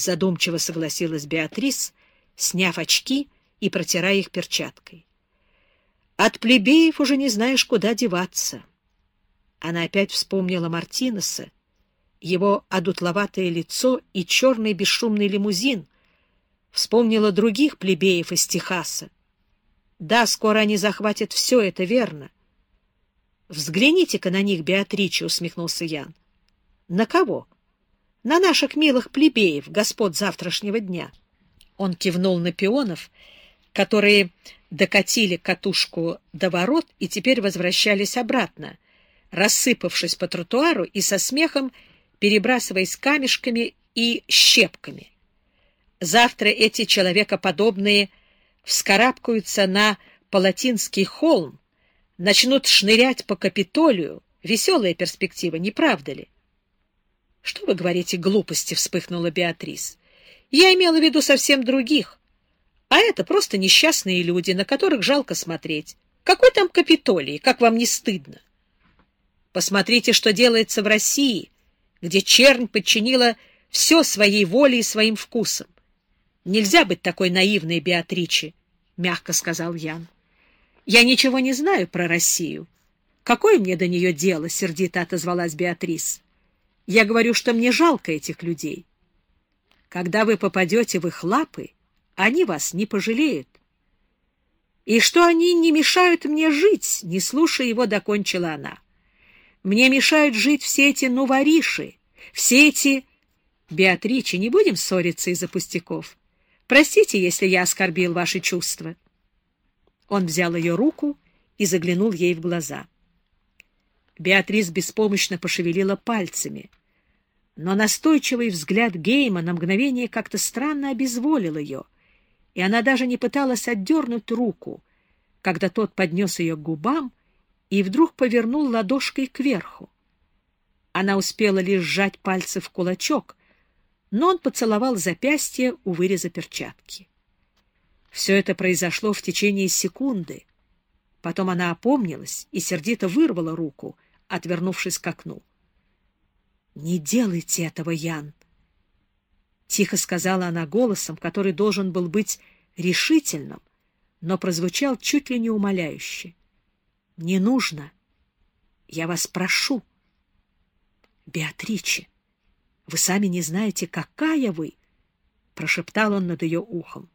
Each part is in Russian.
задумчиво согласилась Беатрис, сняв очки и протирая их перчаткой. От плебеев уже не знаешь, куда деваться. Она опять вспомнила Мартинеса, его одутловатое лицо и черный бесшумный лимузин. Вспомнила других плебеев из Техаса. Да, скоро они захватят все, это верно. «Взгляните-ка на них, Беатриче», — усмехнулся Ян. «На кого?» «На наших милых плебеев, господ завтрашнего дня». Он кивнул на пионов, которые докатили катушку до ворот и теперь возвращались обратно, рассыпавшись по тротуару и со смехом перебрасываясь камешками и щепками. Завтра эти человекоподобные вскарабкаются на Палатинский холм, начнут шнырять по Капитолию. Веселая перспектива, не правда ли? — Что вы говорите глупости? — вспыхнула Беатрис. — Я имела в виду совсем других. А это просто несчастные люди, на которых жалко смотреть. Какой там Капитолий, как вам не стыдно? Посмотрите, что делается в России, где чернь подчинила все своей воле и своим вкусам. Нельзя быть такой наивной, Беатриче, — мягко сказал Ян. Я ничего не знаю про Россию. Какое мне до нее дело, — сердито отозвалась Беатрис. Я говорю, что мне жалко этих людей. Когда вы попадете в их лапы, они вас не пожалеют. И что они не мешают мне жить, не слушая его, докончила она. Мне мешают жить все эти нувориши, все эти... Беатриче, не будем ссориться из-за пустяков. Простите, если я оскорбил ваши чувства. Он взял ее руку и заглянул ей в глаза. Беатрис беспомощно пошевелила пальцами, но настойчивый взгляд Гейма на мгновение как-то странно обезволил ее, и она даже не пыталась отдернуть руку, когда тот поднес ее к губам и вдруг повернул ладошкой кверху. Она успела лишь сжать пальцы в кулачок, но он поцеловал запястье у выреза перчатки. Все это произошло в течение секунды. Потом она опомнилась и сердито вырвала руку, отвернувшись к окну. — Не делайте этого, Ян! — тихо сказала она голосом, который должен был быть решительным, но прозвучал чуть ли не умоляюще. — Не нужно. Я вас прошу. — Беатриче, вы сами не знаете, какая вы! — прошептал он над ее ухом.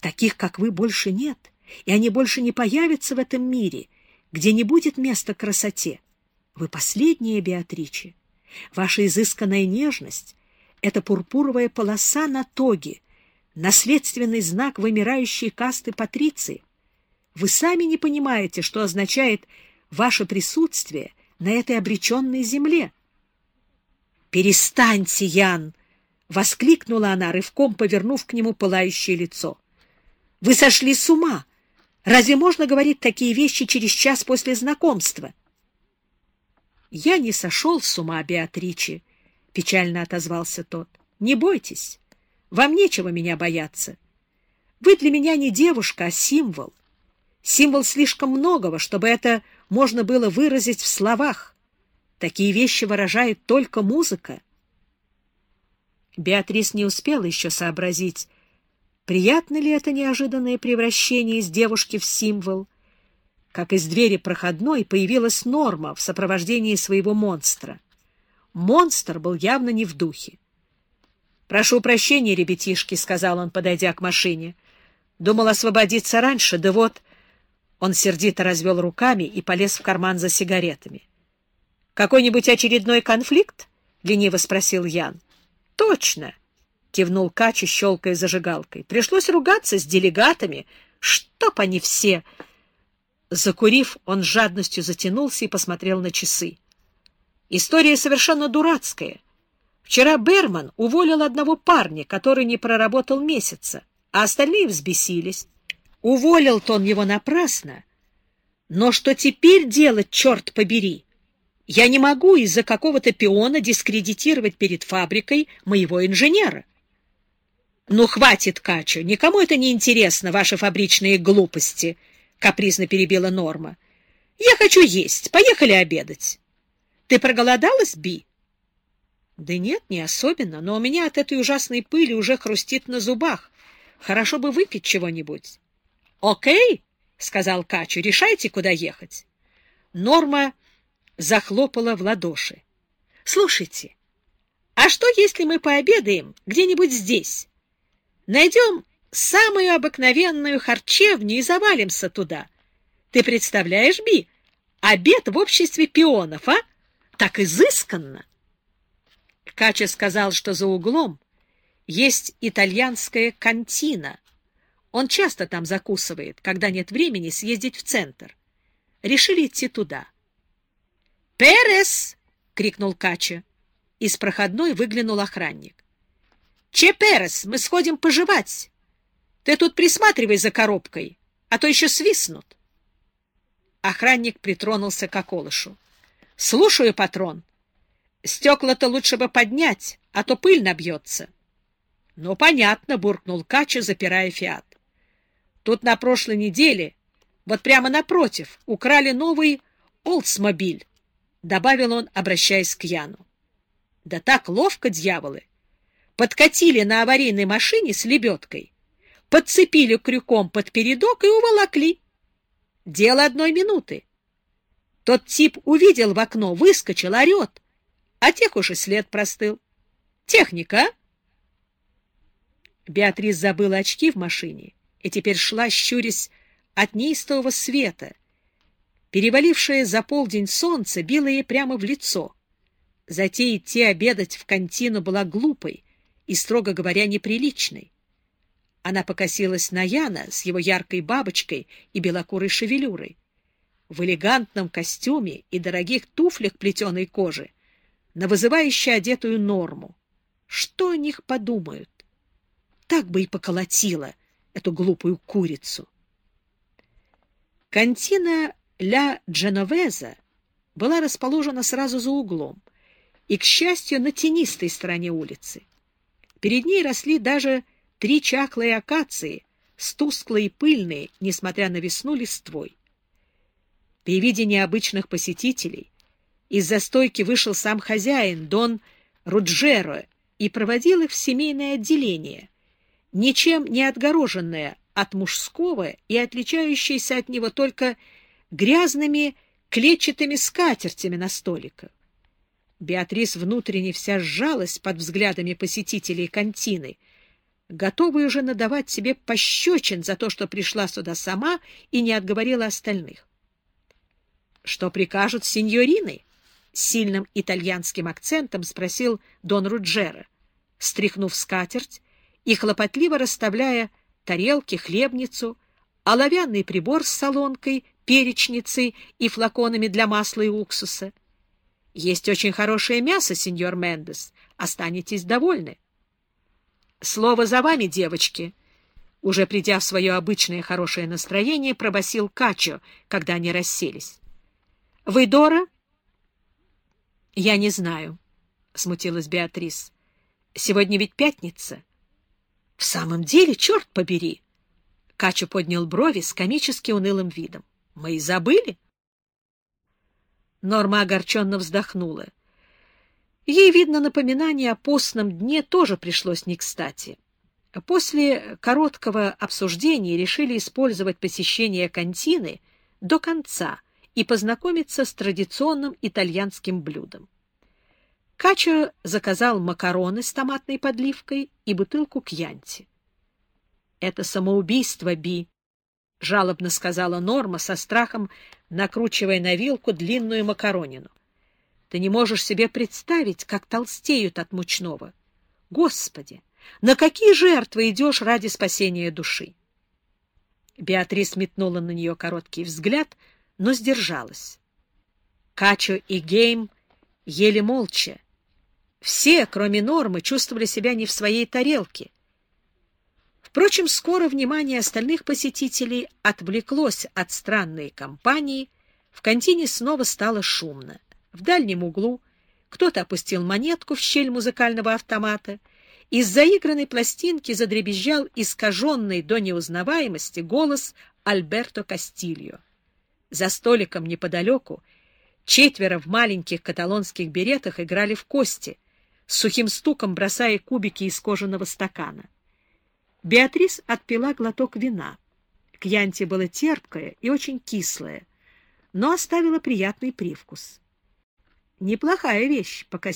Таких, как вы, больше нет, и они больше не появятся в этом мире, где не будет места красоте. Вы последняя, Беатриче. Ваша изысканная нежность — это пурпуровая полоса на тоге, наследственный знак вымирающей касты патриции. Вы сами не понимаете, что означает ваше присутствие на этой обреченной земле. «Перестаньте, Ян!» — воскликнула она, рывком повернув к нему пылающее лицо. Вы сошли с ума! Разве можно говорить такие вещи через час после знакомства? — Я не сошел с ума, Беатриче, — печально отозвался тот. — Не бойтесь, вам нечего меня бояться. Вы для меня не девушка, а символ. Символ слишком многого, чтобы это можно было выразить в словах. Такие вещи выражает только музыка. Беатрис не успела еще сообразить, Приятно ли это неожиданное превращение из девушки в символ? Как из двери проходной появилась Норма в сопровождении своего монстра. Монстр был явно не в духе. «Прошу прощения, ребятишки», — сказал он, подойдя к машине. «Думал освободиться раньше, да вот...» Он сердито развел руками и полез в карман за сигаретами. «Какой-нибудь очередной конфликт?» — лениво спросил Ян. «Точно!» — кивнул Качи, щелкая зажигалкой. — Пришлось ругаться с делегатами. Чтоб они все... Закурив, он жадностью затянулся и посмотрел на часы. История совершенно дурацкая. Вчера Берман уволил одного парня, который не проработал месяца, а остальные взбесились. Уволил-то он его напрасно. Но что теперь делать, черт побери? Я не могу из-за какого-то пиона дискредитировать перед фабрикой моего инженера. «Ну, хватит, Качо, никому это не интересно, ваши фабричные глупости», — капризно перебила Норма. «Я хочу есть. Поехали обедать». «Ты проголодалась, Би?» Да нет, не особенно, но у меня от этой ужасной пыли уже хрустит на зубах. Хорошо бы выпить чего-нибудь. — Окей, — сказал Качу, — решайте, куда ехать. Норма захлопала в ладоши. — Слушайте, а что, если мы пообедаем где-нибудь здесь? Найдем самую обыкновенную харчевню и завалимся туда. Ты представляешь, Би, обед в обществе пионов, а? Так изысканно! Кача сказал, что за углом есть итальянская кантина. Он часто там закусывает, когда нет времени съездить в центр. Решили идти туда. «Перес!» — крикнул Кача. Из проходной выглянул охранник. — Че, Перес, мы сходим пожевать. Ты тут присматривай за коробкой, а то еще свистнут. Охранник притронулся к околышу. — Слушаю, патрон. Стекла-то лучше бы поднять, а то пыль набьется. — Ну, понятно, — буркнул Кача, запирая фиат. — Тут на прошлой неделе, вот прямо напротив, украли новый Олдсмобиль, — добавил он, обращаясь к Яну. Да так ловко, дьяволы! Подкатили на аварийной машине с лебедкой, подцепили крюком под передок и уволокли. Дело одной минуты. Тот тип увидел в окно, выскочил, орет, а тех уж и след простыл. Техника, а? Беатрис забыла очки в машине и теперь шла, щурясь от неистового света. Перевалившее за полдень солнце било ей прямо в лицо — Затея идти обедать в контину была глупой и, строго говоря, неприличной. Она покосилась на Яна с его яркой бабочкой и белокурой шевелюрой. В элегантном костюме и дорогих туфлях плетеной кожи, на вызывающе одетую норму. Что о них подумают? Так бы и поколотила эту глупую курицу. Кантина Ля Дженовеза была расположена сразу за углом, и, к счастью, на тенистой стороне улицы. Перед ней росли даже три чахлые акации, с и пыльной, несмотря на весну, листвой. При виде необычных посетителей из-за стойки вышел сам хозяин, Дон Руджеро, и проводил их в семейное отделение, ничем не отгороженное от мужского и отличающееся от него только грязными клетчатыми скатертями на столиках. Беатрис внутренне вся сжалась под взглядами посетителей контины, готовая уже надавать себе пощечин за то, что пришла сюда сама и не отговорила остальных. — Что прикажут сеньорины? — с сильным итальянским акцентом спросил Дон Руджера, стряхнув скатерть и хлопотливо расставляя тарелки, хлебницу, оловянный прибор с солонкой, перечницей и флаконами для масла и уксуса — есть очень хорошее мясо, сеньор Мендес. Останетесь довольны. Слово за вами, девочки. Уже придя в свое обычное хорошее настроение, пробасил Качо, когда они расселись. — Вы Дора? — Я не знаю, — смутилась Беатрис. — Сегодня ведь пятница. — В самом деле, черт побери! Качо поднял брови с комически унылым видом. — Мы и забыли. — Норма огорченно вздохнула. Ей, видно, напоминание о постном дне тоже пришлось не кстати. После короткого обсуждения решили использовать посещение кантины до конца и познакомиться с традиционным итальянским блюдом. Качо заказал макароны с томатной подливкой и бутылку кьянти. — Это самоубийство, Би, — жалобно сказала Норма со страхом, накручивая на вилку длинную макаронину. — Ты не можешь себе представить, как толстеют от мучного. Господи, на какие жертвы идешь ради спасения души? Беатрис метнула на нее короткий взгляд, но сдержалась. Качо и Гейм ели молча. Все, кроме Нормы, чувствовали себя не в своей тарелке — Впрочем, скоро внимание остальных посетителей отвлеклось от странной компании, в контине снова стало шумно. В дальнем углу кто-то опустил монетку в щель музыкального автомата, из заигранной пластинки задребезжал искаженный до неузнаваемости голос Альберто Кастильо. За столиком неподалеку четверо в маленьких каталонских беретах играли в кости, с сухим стуком бросая кубики из кожаного стакана. Беатрис отпила глоток вина. Кьянти было терпкое и очень кислое, но оставило приятный привкус. Неплохая вещь, пока